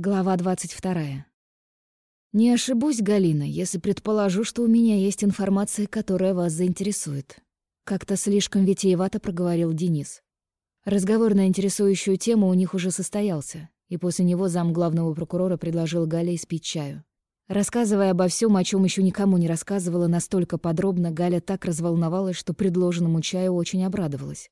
Глава 22. Не ошибусь, Галина, если предположу, что у меня есть информация, которая вас заинтересует. Как-то слишком витиевато проговорил Денис. Разговор на интересующую тему у них уже состоялся, и после него зам главного прокурора предложил Гале испить чаю. Рассказывая обо всем, о чем еще никому не рассказывала настолько подробно, Галя так разволновалась, что предложенному чаю очень обрадовалась.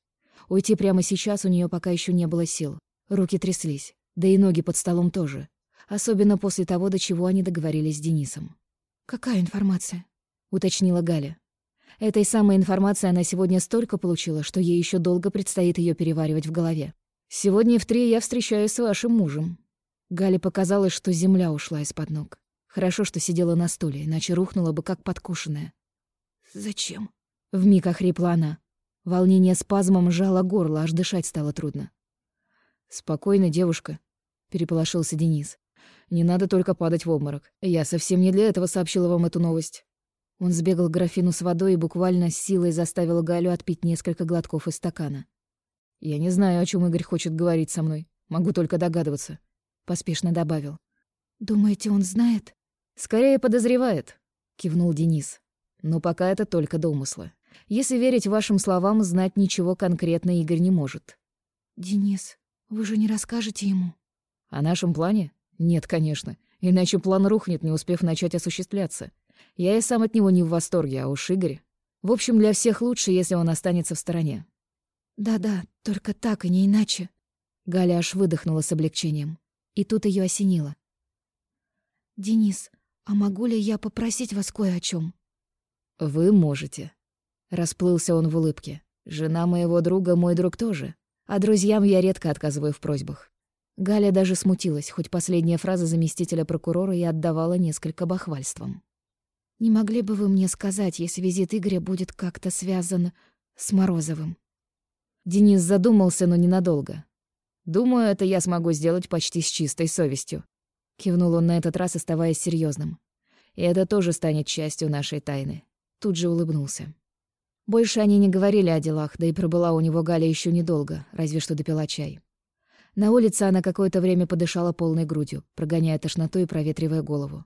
Уйти прямо сейчас у нее пока еще не было сил. Руки тряслись. Да и ноги под столом тоже. Особенно после того, до чего они договорились с Денисом. «Какая информация?» — уточнила Галя. Этой самой информации она сегодня столько получила, что ей еще долго предстоит ее переваривать в голове. «Сегодня в три я встречаюсь с вашим мужем». Гале показалось, что земля ушла из-под ног. Хорошо, что сидела на стуле, иначе рухнула бы как подкушенная. «Зачем?» — вмиг охрипла она. Волнение спазмом сжало горло, аж дышать стало трудно. «Спокойно, девушка», — переполошился Денис. «Не надо только падать в обморок. Я совсем не для этого сообщила вам эту новость». Он сбегал к графину с водой и буквально силой заставил Галю отпить несколько глотков из стакана. «Я не знаю, о чем Игорь хочет говорить со мной. Могу только догадываться», — поспешно добавил. «Думаете, он знает?» «Скорее подозревает», — кивнул Денис. «Но пока это только домыслы. Если верить вашим словам, знать ничего конкретно Игорь не может». «Денис, вы же не расскажете ему?» О нашем плане? Нет, конечно. Иначе план рухнет, не успев начать осуществляться. Я и сам от него не в восторге, а уж Игорь. В общем, для всех лучше, если он останется в стороне. Да-да, только так и не иначе. Галя аж выдохнула с облегчением. И тут ее осенило. «Денис, а могу ли я попросить вас кое о чем? «Вы можете». Расплылся он в улыбке. «Жена моего друга — мой друг тоже. А друзьям я редко отказываю в просьбах. Галя даже смутилась, хоть последняя фраза заместителя прокурора и отдавала несколько бахвальством. «Не могли бы вы мне сказать, если визит Игоря будет как-то связан с Морозовым?» Денис задумался, но ненадолго. «Думаю, это я смогу сделать почти с чистой совестью», — кивнул он на этот раз, оставаясь серьезным. «И это тоже станет частью нашей тайны». Тут же улыбнулся. Больше они не говорили о делах, да и пробыла у него Галя еще недолго, разве что допила чай. На улице она какое-то время подышала полной грудью, прогоняя тошноту и проветривая голову.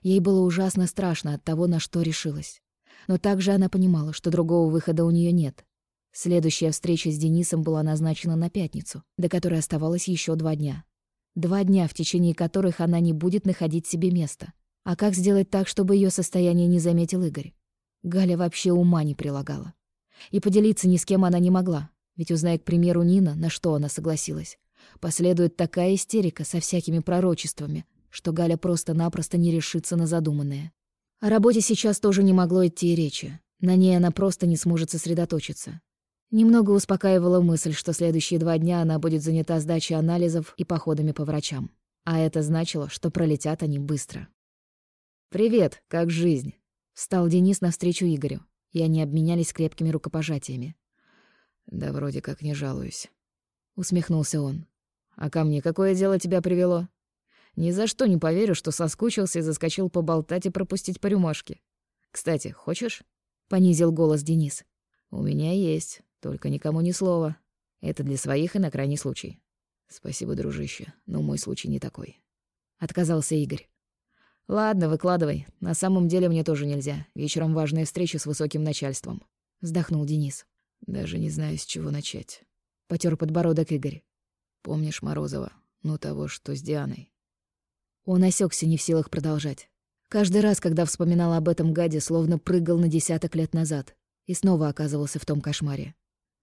Ей было ужасно страшно от того, на что решилась. Но также она понимала, что другого выхода у нее нет. Следующая встреча с Денисом была назначена на пятницу, до которой оставалось еще два дня. Два дня, в течение которых она не будет находить себе места. А как сделать так, чтобы ее состояние не заметил Игорь? Галя вообще ума не прилагала. И поделиться ни с кем она не могла, ведь, узная, к примеру, Нина, на что она согласилась, Последует такая истерика со всякими пророчествами, что Галя просто-напросто не решится на задуманное. О работе сейчас тоже не могло идти и речи. На ней она просто не сможет сосредоточиться. Немного успокаивала мысль, что следующие два дня она будет занята сдачей анализов и походами по врачам. А это значило, что пролетят они быстро. «Привет, как жизнь?» Встал Денис навстречу Игорю, и они обменялись крепкими рукопожатиями. «Да вроде как не жалуюсь», — усмехнулся он. А ко мне какое дело тебя привело? Ни за что не поверю, что соскучился и заскочил поболтать и пропустить по рюмашке. Кстати, хочешь? Понизил голос Денис. У меня есть, только никому ни слова. Это для своих и на крайний случай. Спасибо, дружище, но мой случай не такой. Отказался Игорь. Ладно, выкладывай. На самом деле мне тоже нельзя. Вечером важная встреча с высоким начальством. Вздохнул Денис. Даже не знаю, с чего начать. Потер подбородок Игорь. Помнишь Морозова? Ну, того, что с Дианой. Он осекся, не в силах продолжать. Каждый раз, когда вспоминал об этом гаде, словно прыгал на десяток лет назад и снова оказывался в том кошмаре.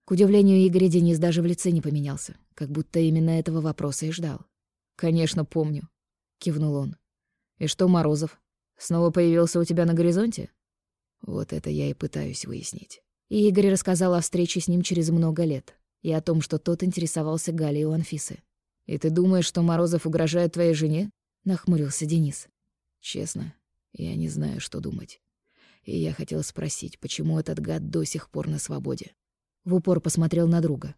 К удивлению Игоря Денис даже в лице не поменялся, как будто именно этого вопроса и ждал. «Конечно, помню», — кивнул он. «И что, Морозов, снова появился у тебя на горизонте?» Вот это я и пытаюсь выяснить. И Игорь рассказал о встрече с ним через много лет и о том, что тот интересовался Галей у Анфисы. «И ты думаешь, что Морозов угрожает твоей жене?» — нахмурился Денис. «Честно, я не знаю, что думать. И я хотел спросить, почему этот гад до сих пор на свободе?» В упор посмотрел на друга.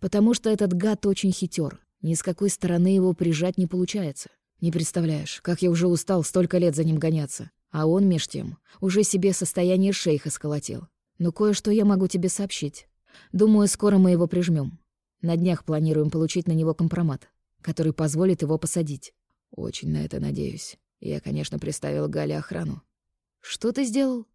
«Потому что этот гад очень хитер. Ни с какой стороны его прижать не получается. Не представляешь, как я уже устал столько лет за ним гоняться. А он, меж тем, уже себе состояние шейха сколотил. Но кое-что я могу тебе сообщить. Думаю, скоро мы его прижмем. На днях планируем получить на него компромат, который позволит его посадить. Очень на это надеюсь. Я, конечно, приставил Гале охрану. Что ты сделал?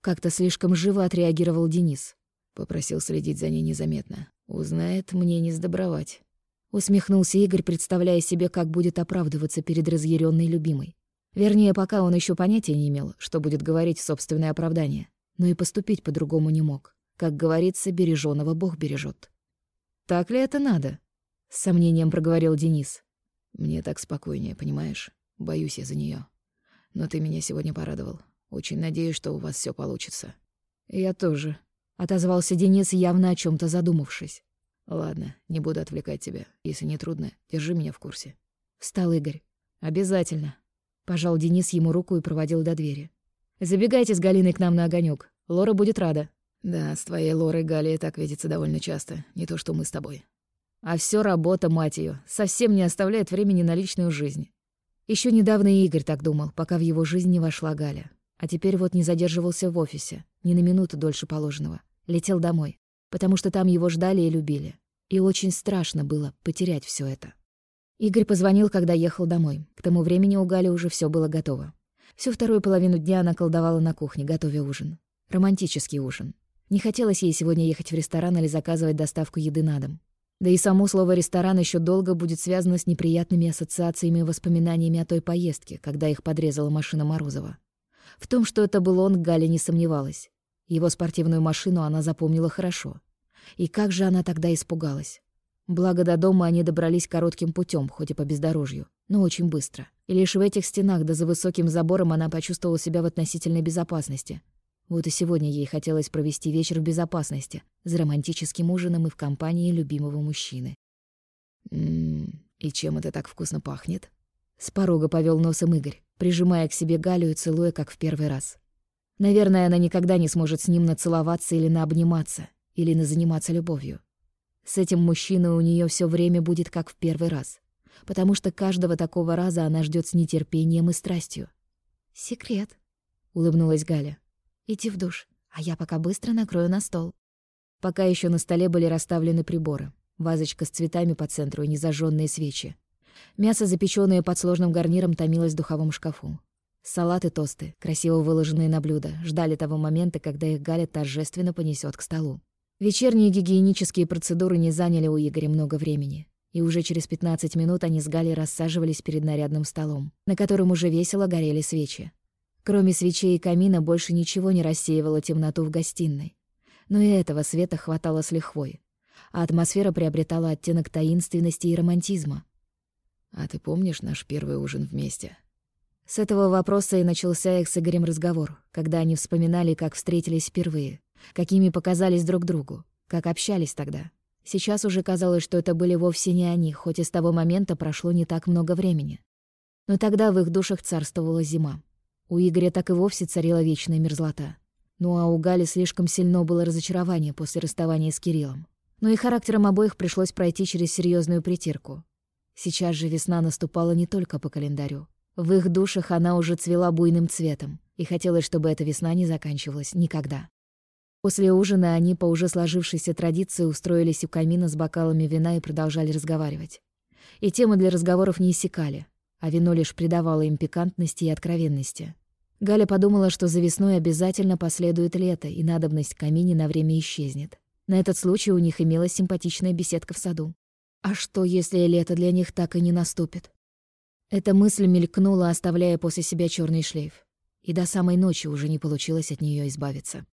Как-то слишком живо отреагировал Денис. Попросил следить за ней незаметно. Узнает, мне не сдобровать. Усмехнулся Игорь, представляя себе, как будет оправдываться перед разъяренной любимой. Вернее, пока он еще понятия не имел, что будет говорить в собственное оправдание. Но и поступить по-другому не мог. Как говорится, бережёного Бог бережет. «Так ли это надо?» — с сомнением проговорил Денис. «Мне так спокойнее, понимаешь? Боюсь я за нее. Но ты меня сегодня порадовал. Очень надеюсь, что у вас все получится». «Я тоже», — отозвался Денис, явно о чем то задумавшись. «Ладно, не буду отвлекать тебя. Если не трудно, держи меня в курсе». Встал Игорь. «Обязательно». Пожал Денис ему руку и проводил до двери. «Забегайте с Галиной к нам на огонек. Лора будет рада». «Да, с твоей Лорой Галия так видится довольно часто. Не то, что мы с тобой». А все работа, мать ее, совсем не оставляет времени на личную жизнь. Еще недавно и Игорь так думал, пока в его жизнь не вошла Галя. А теперь вот не задерживался в офисе, ни на минуту дольше положенного. Летел домой, потому что там его ждали и любили. И очень страшно было потерять все это. Игорь позвонил, когда ехал домой. К тому времени у Гали уже все было готово. Всю вторую половину дня она колдовала на кухне, готовя ужин. Романтический ужин. Не хотелось ей сегодня ехать в ресторан или заказывать доставку еды на дом. Да и само слово «ресторан» еще долго будет связано с неприятными ассоциациями и воспоминаниями о той поездке, когда их подрезала машина Морозова. В том, что это был он, Галя не сомневалась. Его спортивную машину она запомнила хорошо. И как же она тогда испугалась. Благо до дома они добрались коротким путем, хоть и по бездорожью, но очень быстро. И лишь в этих стенах да за высоким забором она почувствовала себя в относительной безопасности, вот и сегодня ей хотелось провести вечер в безопасности, с романтическим ужином и в компании любимого мужчины. «Ммм, и чем это так вкусно пахнет?» С порога повел носом Игорь, прижимая к себе Галю и целуя, как в первый раз. Наверное, она никогда не сможет с ним нацеловаться или наобниматься, или назаниматься любовью. С этим мужчиной у нее все время будет как в первый раз, потому что каждого такого раза она ждет с нетерпением и страстью. «Секрет», — улыбнулась Галя. Иди в душ, а я пока быстро накрою на стол. Пока еще на столе были расставлены приборы. Вазочка с цветами по центру и незажженные свечи. Мясо, запеченное под сложным гарниром, томилось в духовом шкафу. Салаты тосты, красиво выложенные на блюдо, ждали того момента, когда их Галя торжественно понесет к столу. Вечерние гигиенические процедуры не заняли у Игоря много времени. И уже через 15 минут они с Галей рассаживались перед нарядным столом, на котором уже весело горели свечи. Кроме свечей и камина больше ничего не рассеивало темноту в гостиной. Но и этого света хватало с лихвой. А атмосфера приобретала оттенок таинственности и романтизма. «А ты помнишь наш первый ужин вместе?» С этого вопроса и начался их с Игорем разговор, когда они вспоминали, как встретились впервые, какими показались друг другу, как общались тогда. Сейчас уже казалось, что это были вовсе не они, хоть и с того момента прошло не так много времени. Но тогда в их душах царствовала зима. У Игоря так и вовсе царила вечная мерзлота. Ну а у Гали слишком сильно было разочарование после расставания с Кириллом. Но и характером обоих пришлось пройти через серьезную притирку. Сейчас же весна наступала не только по календарю. В их душах она уже цвела буйным цветом, и хотелось, чтобы эта весна не заканчивалась никогда. После ужина они по уже сложившейся традиции устроились у камина с бокалами вина и продолжали разговаривать. И темы для разговоров не иссякали, а вино лишь придавало им пикантности и откровенности. Галя подумала, что за весной обязательно последует лето, и надобность камине на время исчезнет. На этот случай у них имелась симпатичная беседка в саду. А что, если лето для них так и не наступит? Эта мысль мелькнула, оставляя после себя черный шлейф. И до самой ночи уже не получилось от нее избавиться.